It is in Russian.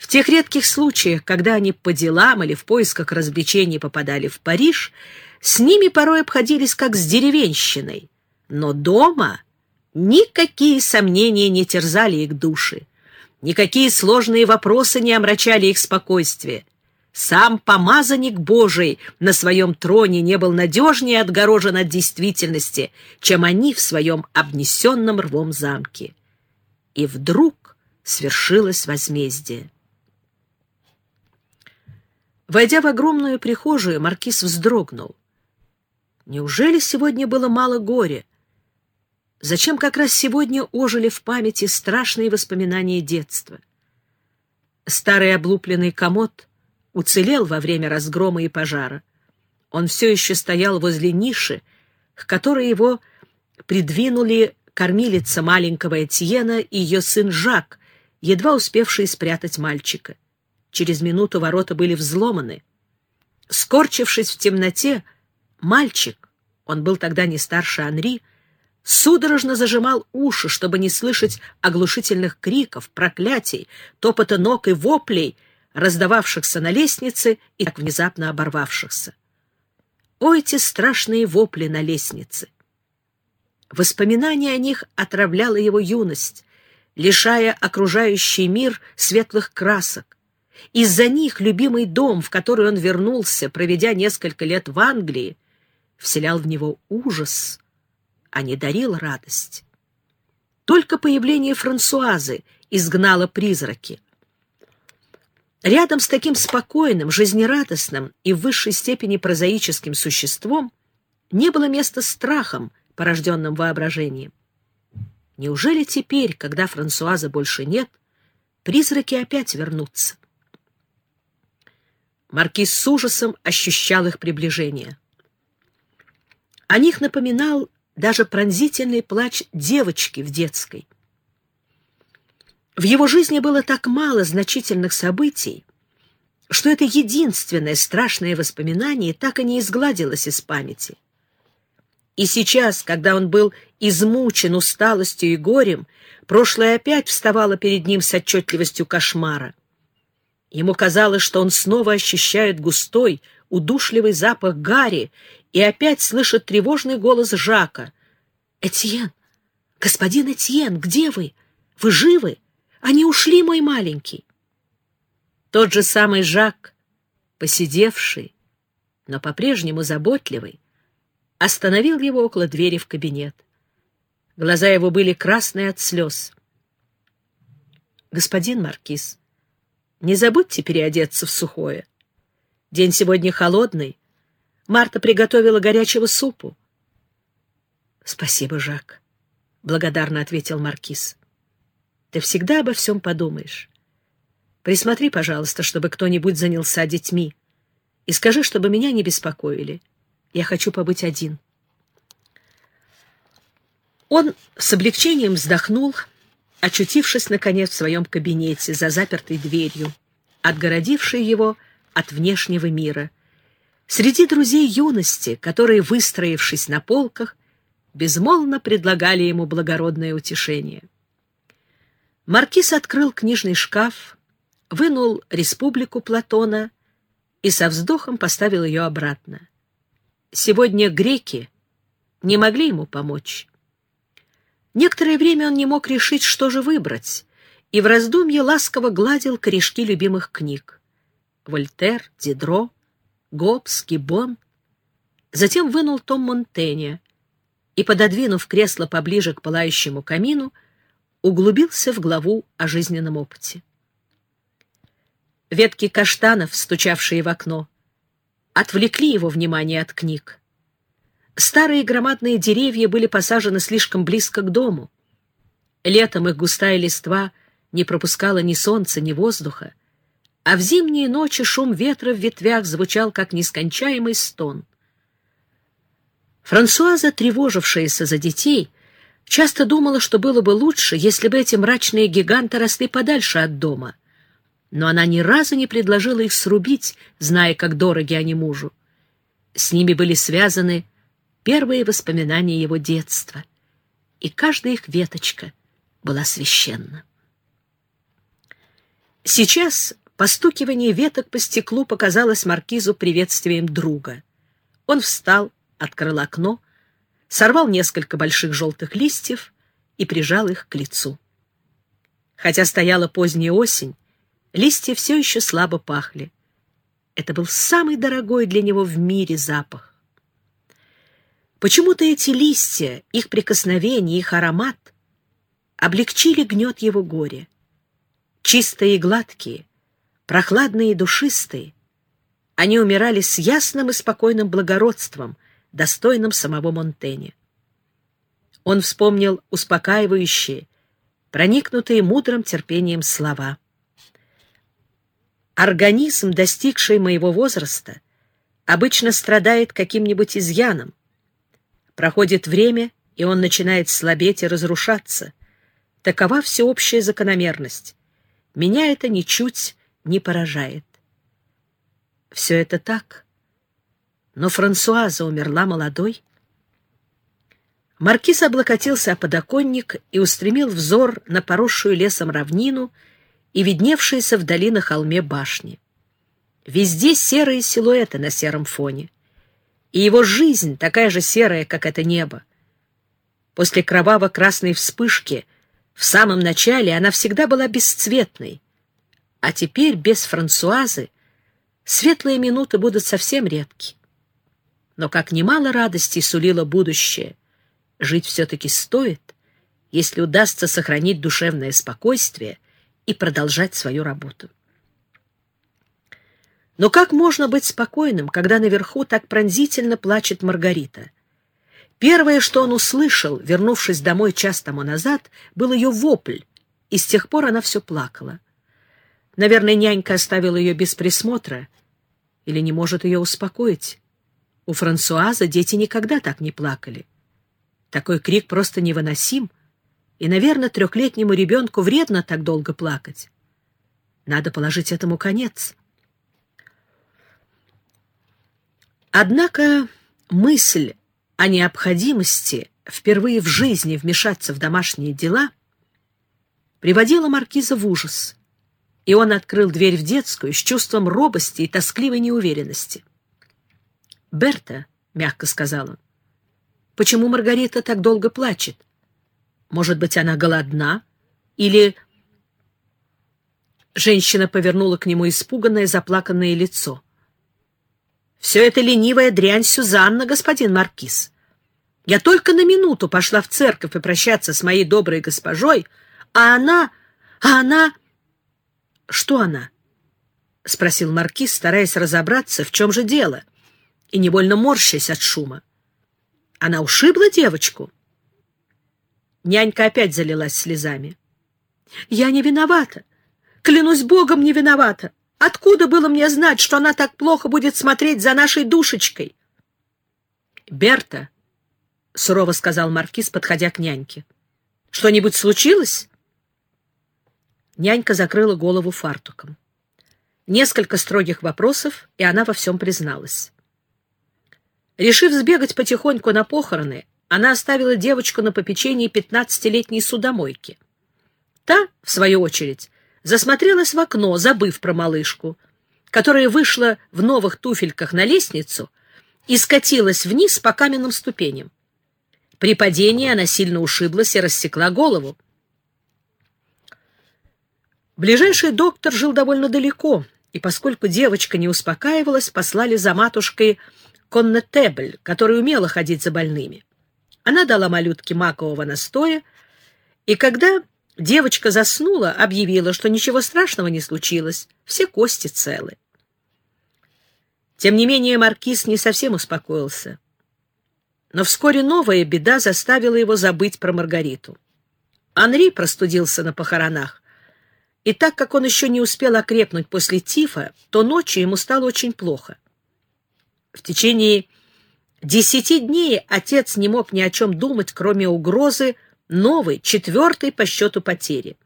В тех редких случаях, когда они по делам или в поисках развлечений попадали в Париж, с ними порой обходились как с деревенщиной. Но дома никакие сомнения не терзали их души, никакие сложные вопросы не омрачали их спокойствие. Сам помазанник Божий на своем троне не был надежнее отгорожен от действительности, чем они в своем обнесенном рвом замке. И вдруг свершилось возмездие. Войдя в огромную прихожую, маркиз вздрогнул. Неужели сегодня было мало горя? Зачем как раз сегодня ожили в памяти страшные воспоминания детства? Старый облупленный комод уцелел во время разгрома и пожара. Он все еще стоял возле ниши, к которой его придвинули кормилица маленького Этьена и ее сын Жак, едва успевшие спрятать мальчика. Через минуту ворота были взломаны. Скорчившись в темноте, мальчик, он был тогда не старше Анри, судорожно зажимал уши, чтобы не слышать оглушительных криков, проклятий, топота ног и воплей, раздававшихся на лестнице и так внезапно оборвавшихся. О, эти страшные вопли на лестнице! Воспоминание о них отравляло его юность, лишая окружающий мир светлых красок. Из-за них любимый дом, в который он вернулся, проведя несколько лет в Англии, вселял в него ужас, а не дарил радость. Только появление Франсуазы изгнало призраки. Рядом с таким спокойным, жизнерадостным и в высшей степени прозаическим существом не было места страхам, порожденным воображением. Неужели теперь, когда Франсуаза больше нет, призраки опять вернутся? Маркиз с ужасом ощущал их приближение. О них напоминал даже пронзительный плач девочки в детской. В его жизни было так мало значительных событий, что это единственное страшное воспоминание так и не изгладилось из памяти. И сейчас, когда он был измучен усталостью и горем, прошлое опять вставало перед ним с отчетливостью кошмара. Ему казалось, что он снова ощущает густой, удушливый запах гари и опять слышит тревожный голос Жака. «Этьен! Господин Этьен, где вы? Вы живы? Они ушли, мой маленький!» Тот же самый Жак, посидевший, но по-прежнему заботливый, остановил его около двери в кабинет. Глаза его были красные от слез. «Господин Маркиз, не забудьте переодеться в сухое. День сегодня холодный, Марта приготовила горячего супу. — Спасибо, Жак, — благодарно ответил Маркиз. — Ты всегда обо всем подумаешь. Присмотри, пожалуйста, чтобы кто-нибудь занялся детьми, и скажи, чтобы меня не беспокоили. Я хочу побыть один. Он с облегчением вздохнул, очутившись, наконец, в своем кабинете за запертой дверью, отгородившей его от внешнего мира — Среди друзей юности, которые, выстроившись на полках, безмолвно предлагали ему благородное утешение. Маркиз открыл книжный шкаф, вынул «Республику Платона» и со вздохом поставил ее обратно. Сегодня греки не могли ему помочь. Некоторое время он не мог решить, что же выбрать, и в раздумье ласково гладил корешки любимых книг. Вольтер, Дидро, Гоббс, Гиббон. Затем вынул том Монтенья и, пододвинув кресло поближе к пылающему камину, углубился в главу о жизненном опыте. Ветки каштанов, стучавшие в окно, отвлекли его внимание от книг. Старые громадные деревья были посажены слишком близко к дому. Летом их густая листва не пропускала ни солнца, ни воздуха, а в зимние ночи шум ветра в ветвях звучал, как нескончаемый стон. Франсуаза, тревожившаяся за детей, часто думала, что было бы лучше, если бы эти мрачные гиганты росли подальше от дома. Но она ни разу не предложила их срубить, зная, как дороги они мужу. С ними были связаны первые воспоминания его детства, и каждая их веточка была священна. Сейчас постукивание веток по стеклу показалось маркизу приветствием друга. Он встал, открыл окно, сорвал несколько больших желтых листьев и прижал их к лицу. Хотя стояла поздняя осень, листья все еще слабо пахли. Это был самый дорогой для него в мире запах. Почему-то эти листья, их прикосновение, их аромат облегчили гнет его горя. Чистые и гладкие, прохладные и душистые, они умирали с ясным и спокойным благородством, достойным самого Монтэня. Он вспомнил успокаивающие, проникнутые мудрым терпением слова. Организм, достигший моего возраста, обычно страдает каким-нибудь изъяном. Проходит время, и он начинает слабеть и разрушаться. Такова всеобщая закономерность. Меня это ничуть не поражает. Все это так. Но Франсуаза умерла молодой. Маркиз облокотился о подоконник и устремил взор на поросшую лесом равнину и видневшиеся вдали на холме башни. Везде серые силуэты на сером фоне. И его жизнь такая же серая, как это небо. После кроваво-красной вспышки в самом начале она всегда была бесцветной, а теперь без Франсуазы светлые минуты будут совсем редки. Но как немало радости сулило будущее, Жить все-таки стоит, если удастся сохранить душевное спокойствие и продолжать свою работу. Но как можно быть спокойным, когда наверху так пронзительно плачет Маргарита? Первое, что он услышал, вернувшись домой час тому назад, был ее вопль, и с тех пор она все плакала. Наверное, нянька оставила ее без присмотра или не может ее успокоить. У Франсуаза дети никогда так не плакали. Такой крик просто невыносим, и, наверное, трехлетнему ребенку вредно так долго плакать. Надо положить этому конец. Однако мысль о необходимости впервые в жизни вмешаться в домашние дела приводила маркиза в ужас, и он открыл дверь в детскую с чувством робости и тоскливой неуверенности. «Берта», — мягко сказал он, Почему Маргарита так долго плачет? Может быть, она голодна? Или... Женщина повернула к нему испуганное, заплаканное лицо. «Все это ленивая дрянь Сюзанна, господин Маркиз. Я только на минуту пошла в церковь попрощаться с моей доброй госпожой, а она... а она...» «Что она?» — спросил Маркиз, стараясь разобраться, в чем же дело, и невольно морщась от шума. Она ушибла девочку? Нянька опять залилась слезами. Я не виновата. Клянусь Богом, не виновата. Откуда было мне знать, что она так плохо будет смотреть за нашей душечкой? Берта, — сурово сказал Маркиз, подходя к няньке, — что-нибудь случилось? Нянька закрыла голову фартуком. Несколько строгих вопросов, и она во всем призналась. Решив сбегать потихоньку на похороны, она оставила девочку на попечении пятнадцатилетней судомойки. Та, в свою очередь, засмотрелась в окно, забыв про малышку, которая вышла в новых туфельках на лестницу и скатилась вниз по каменным ступеням. При падении она сильно ушиблась и рассекла голову. Ближайший доктор жил довольно далеко, и поскольку девочка не успокаивалась, послали за матушкой коннетебль, которая умела ходить за больными. Она дала малютке макового настоя, и когда девочка заснула, объявила, что ничего страшного не случилось, все кости целы. Тем не менее маркиз не совсем успокоился. Но вскоре новая беда заставила его забыть про Маргариту. Анри простудился на похоронах, и так как он еще не успел окрепнуть после тифа, то ночью ему стало очень плохо. В течение десяти дней отец не мог ни о чем думать, кроме угрозы новой, четвертой по счету потери.